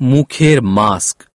মুখের মাস্ক।